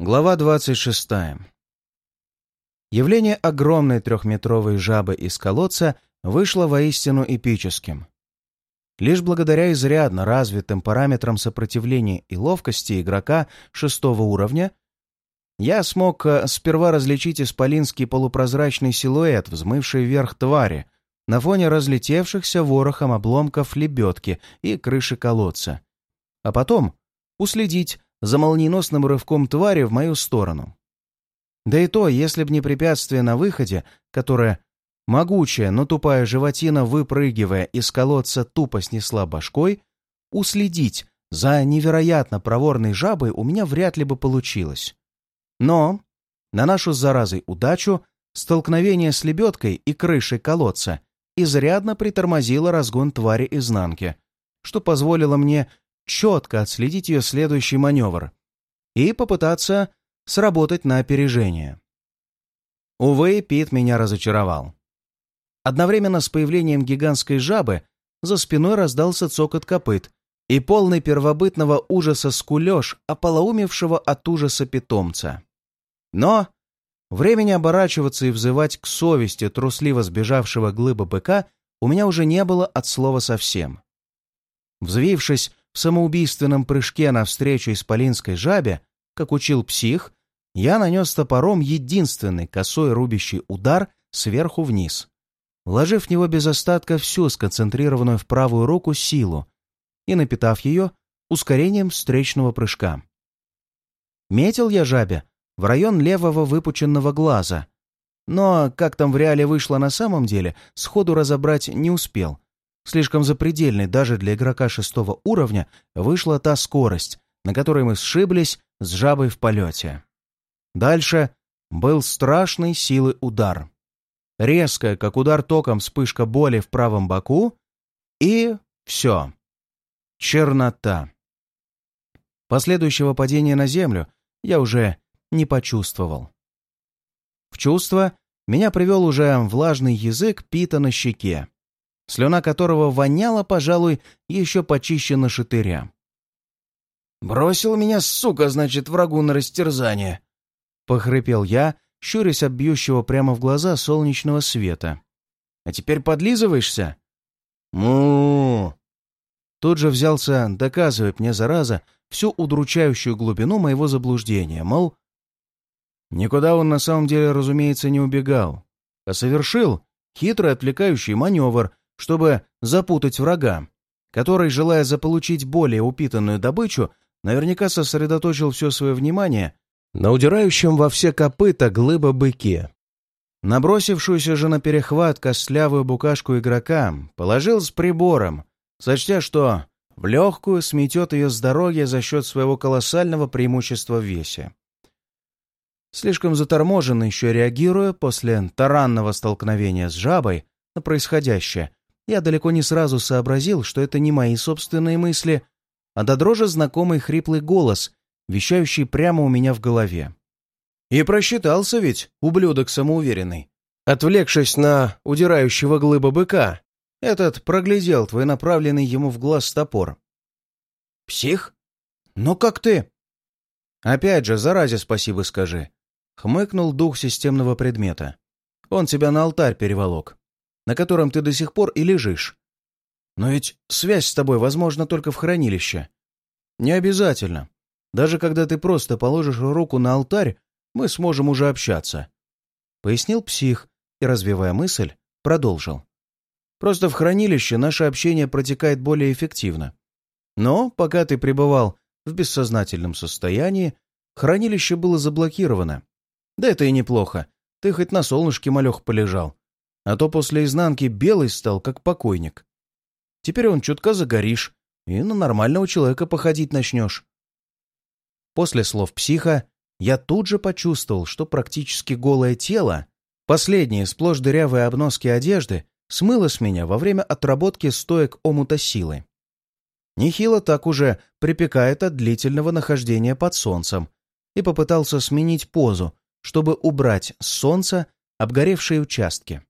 Глава 26. Явление огромной трехметровой жабы из колодца вышло воистину эпическим. Лишь благодаря изрядно развитым параметрам сопротивления и ловкости игрока шестого уровня я смог э, сперва различить исполинский полупрозрачный силуэт, взмывший вверх твари, на фоне разлетевшихся ворохом обломков лебедки и крыши колодца. А потом уследить за молниеносным рывком твари в мою сторону. Да и то, если б не препятствие на выходе, которое могучая, но тупая животина, выпрыгивая из колодца, тупо снесла башкой, уследить за невероятно проворной жабой у меня вряд ли бы получилось. Но на нашу с заразой удачу столкновение с лебедкой и крышей колодца изрядно притормозило разгон твари изнанки, что позволило мне четко отследить ее следующий маневр и попытаться сработать на опережение. Увы, Пит меня разочаровал. Одновременно с появлением гигантской жабы за спиной раздался цокот копыт и полный первобытного ужаса скулеж ополоумевшего от ужаса питомца. Но времени оборачиваться и взывать к совести трусливо сбежавшего глыба быка у меня уже не было от слова совсем. Взвившись в самоубийственном прыжке навстречу исполинской жабе, как учил псих, я нанес топором единственный косой рубящий удар сверху вниз, вложив в него без остатка всю сконцентрированную в правую руку силу и напитав ее ускорением встречного прыжка. Метил я жабе в район левого выпученного глаза, но, как там в реале вышло на самом деле, сходу разобрать не успел, Слишком запредельной даже для игрока шестого уровня вышла та скорость, на которой мы сшиблись с жабой в полете. Дальше был страшной силы удар. Резкая, как удар током, вспышка боли в правом боку, и все. Чернота. Последующего падения на землю я уже не почувствовал. В чувство меня привел уже влажный язык Пита на щеке слюна которого воняла, пожалуй, еще почище на шатыря. «Бросил меня, сука, значит, врагу на растерзание!» — похрипел я, щурясь от бьющего прямо в глаза солнечного света. «А теперь подлизываешься?» му Тут же взялся доказывать мне, зараза, всю удручающую глубину моего заблуждения, мол, никуда он на самом деле, разумеется, не убегал, а совершил хитрый отвлекающий маневр, чтобы запутать врага, который, желая заполучить более упитанную добычу, наверняка сосредоточил все свое внимание на удирающем во все копыта глыба-быке. Набросившуюся же на перехват костлявую букашку игрока положил с прибором, сочтя, что в легкую сметет ее с дороги за счет своего колоссального преимущества в весе. Слишком заторможенно еще реагируя после таранного столкновения с жабой на происходящее, я далеко не сразу сообразил, что это не мои собственные мысли, а до дрожи знакомый хриплый голос, вещающий прямо у меня в голове. И просчитался ведь, ублюдок самоуверенный. Отвлекшись на удирающего глыба быка, этот проглядел твой направленный ему в глаз топор. «Псих? Ну как ты?» «Опять же, заразе спасибо скажи», — хмыкнул дух системного предмета. «Он тебя на алтарь переволок на котором ты до сих пор и лежишь. Но ведь связь с тобой возможна только в хранилище. Не обязательно. Даже когда ты просто положишь руку на алтарь, мы сможем уже общаться. Пояснил псих и, развивая мысль, продолжил. Просто в хранилище наше общение протекает более эффективно. Но пока ты пребывал в бессознательном состоянии, хранилище было заблокировано. Да это и неплохо. Ты хоть на солнышке малех полежал. А то после изнанки белый стал, как покойник. Теперь он чутка загоришь, и на нормального человека походить начнешь. После слов психа я тут же почувствовал, что практически голое тело, последние сплошь дырявые обноски одежды, смыло с меня во время отработки стоек омута силы. Нехило так уже припекает от длительного нахождения под солнцем и попытался сменить позу, чтобы убрать с солнца обгоревшие участки.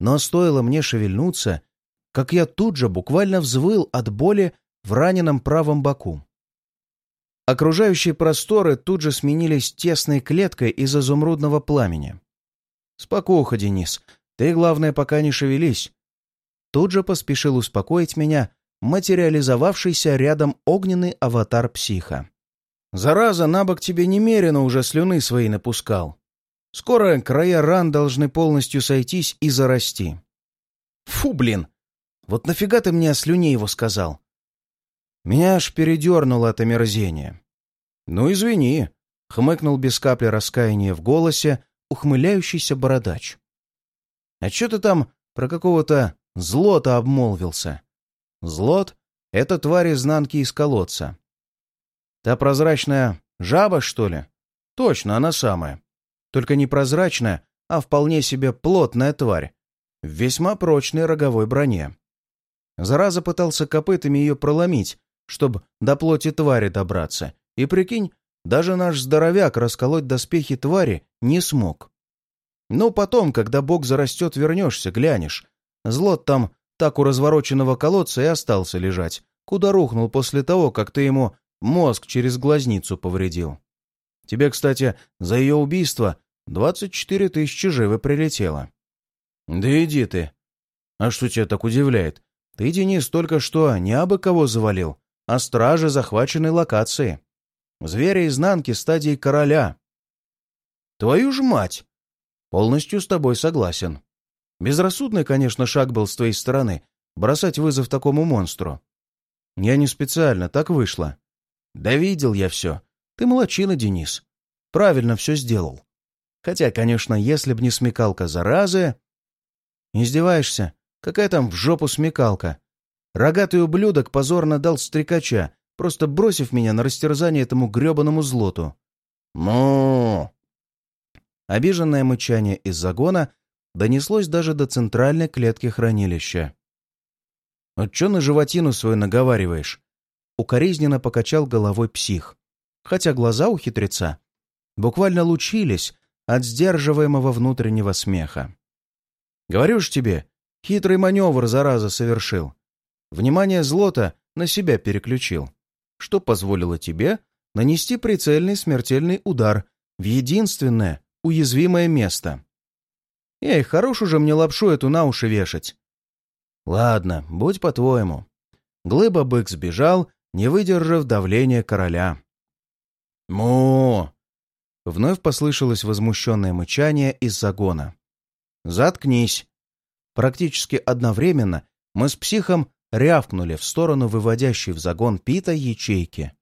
Но стоило мне шевельнуться, как я тут же буквально взвыл от боли в раненом правом боку. Окружающие просторы тут же сменились тесной клеткой из изумрудного пламени. «Спокуха, Денис. Ты, главное, пока не шевелись». Тут же поспешил успокоить меня материализовавшийся рядом огненный аватар психа. «Зараза, на бок тебе немерено уже слюны свои напускал. Скоро края ран должны полностью сойтись и зарасти». «Фу, блин! Вот нафига ты мне о слюне его сказал?» Меня аж передернуло от омерзения. «Ну, извини», — хмыкнул без капли раскаяния в голосе ухмыляющийся бородач. «А чё ты там про какого-то злота обмолвился?» «Злот — это тварь изнанки из колодца». «Та прозрачная жаба, что ли?» «Точно, она самая. Только не прозрачная, а вполне себе плотная тварь, в весьма прочной роговой броне. Зараза пытался копытами ее проломить, чтобы до плоти твари добраться. И прикинь, даже наш здоровяк расколоть доспехи твари не смог. Ну, потом, когда бог зарастет, вернешься, глянешь. Злот там так у развороченного колодца и остался лежать, куда рухнул после того, как ты ему мозг через глазницу повредил. Тебе, кстати, за ее убийство 24 тысячи живы прилетело. Да иди ты. А что тебя так удивляет? Ты, Денис, только что не абы кого завалил, а стражи захваченной локации. Зверя изнанки стадии короля. Твою ж мать! Полностью с тобой согласен. Безрассудный, конечно, шаг был с твоей стороны — бросать вызов такому монстру. Я не специально, так вышло. Да видел я все. Ты молочина, Денис. Правильно все сделал. Хотя, конечно, если б не смекалка заразы... Издеваешься? Какая там в жопу смекалка? Рогатый ублюдок позорно дал стрекача, просто бросив меня на растерзание этому гребаному злоту. «Ну!» Обиженное мычание из загона донеслось даже до центральной клетки хранилища. «Вот чё на животину свою наговариваешь?» Укоризненно покачал головой псих, хотя глаза у хитреца буквально лучились от сдерживаемого внутреннего смеха. «Говорю ж тебе, хитрый маневр, зараза, совершил. Внимание злота на себя переключил, что позволило тебе нанести прицельный смертельный удар в единственное уязвимое место. Эй, хорош уже мне лапшу эту на уши вешать. Ладно, будь по-твоему. Глыба-бык сбежал, не выдержав давления короля. Му Вновь послышалось возмущенное мычание из загона. «Заткнись!» Практически одновременно мы с психом рявкнули в сторону выводящей в загон Пита ячейки.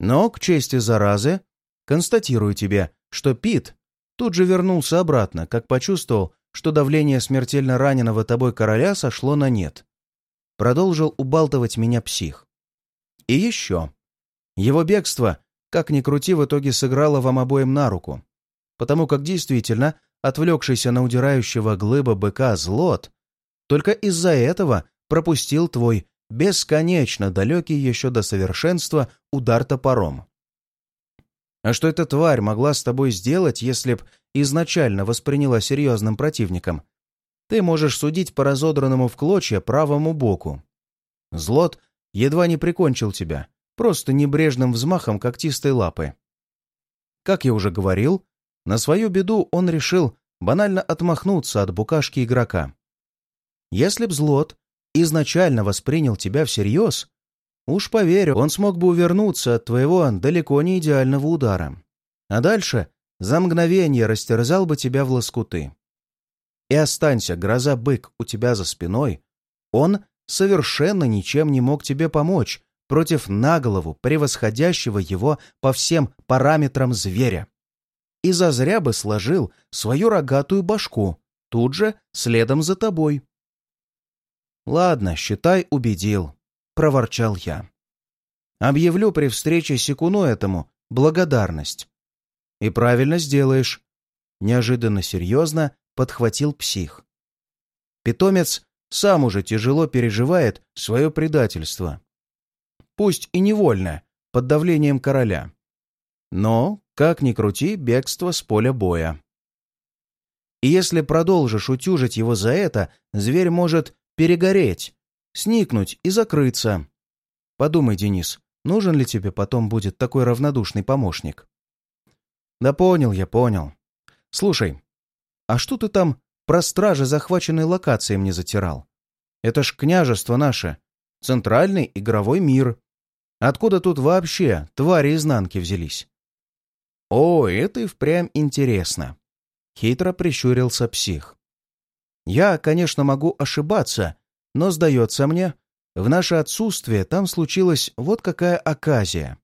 Но, к чести заразы, констатирую тебе, что Пит тут же вернулся обратно, как почувствовал, что давление смертельно раненого тобой короля сошло на нет. Продолжил убалтывать меня псих. И еще. Его бегство, как ни крути, в итоге сыграло вам обоим на руку. Потому как действительно, отвлекшийся на удирающего глыба быка злот, только из-за этого пропустил твой бесконечно далекий еще до совершенства удар топором. А что эта тварь могла с тобой сделать, если б изначально восприняла серьезным противником? Ты можешь судить по разодранному в клочья правому боку. Злот едва не прикончил тебя, просто небрежным взмахом когтистой лапы. Как я уже говорил, на свою беду он решил банально отмахнуться от букашки игрока. Если б Злот изначально воспринял тебя всерьез, Уж поверь, он смог бы увернуться от твоего далеко не идеального удара. А дальше за мгновение растерзал бы тебя в лоскуты. И останься, гроза-бык, у тебя за спиной, он совершенно ничем не мог тебе помочь против наголову, превосходящего его по всем параметрам зверя. И зазря бы сложил свою рогатую башку, тут же следом за тобой. Ладно, считай, убедил. — проворчал я. «Объявлю при встрече Секуну этому благодарность». «И правильно сделаешь», — неожиданно серьезно подхватил псих. Питомец сам уже тяжело переживает свое предательство. Пусть и невольно, под давлением короля. Но, как ни крути, бегство с поля боя. И если продолжишь утюжить его за это, зверь может перегореть, сникнуть и закрыться. Подумай, Денис, Нужен ли тебе потом будет такой равнодушный помощник? Да понял я, понял. Слушай, а что ты там про стражи захваченной локации мне затирал? Это ж княжество наше. Центральный игровой мир. Откуда тут вообще твари изнанки взялись? О, это и впрямь интересно. Хитро прищурился псих. Я, конечно, могу ошибаться, но, сдается мне, в наше отсутствие там случилась вот какая оказия.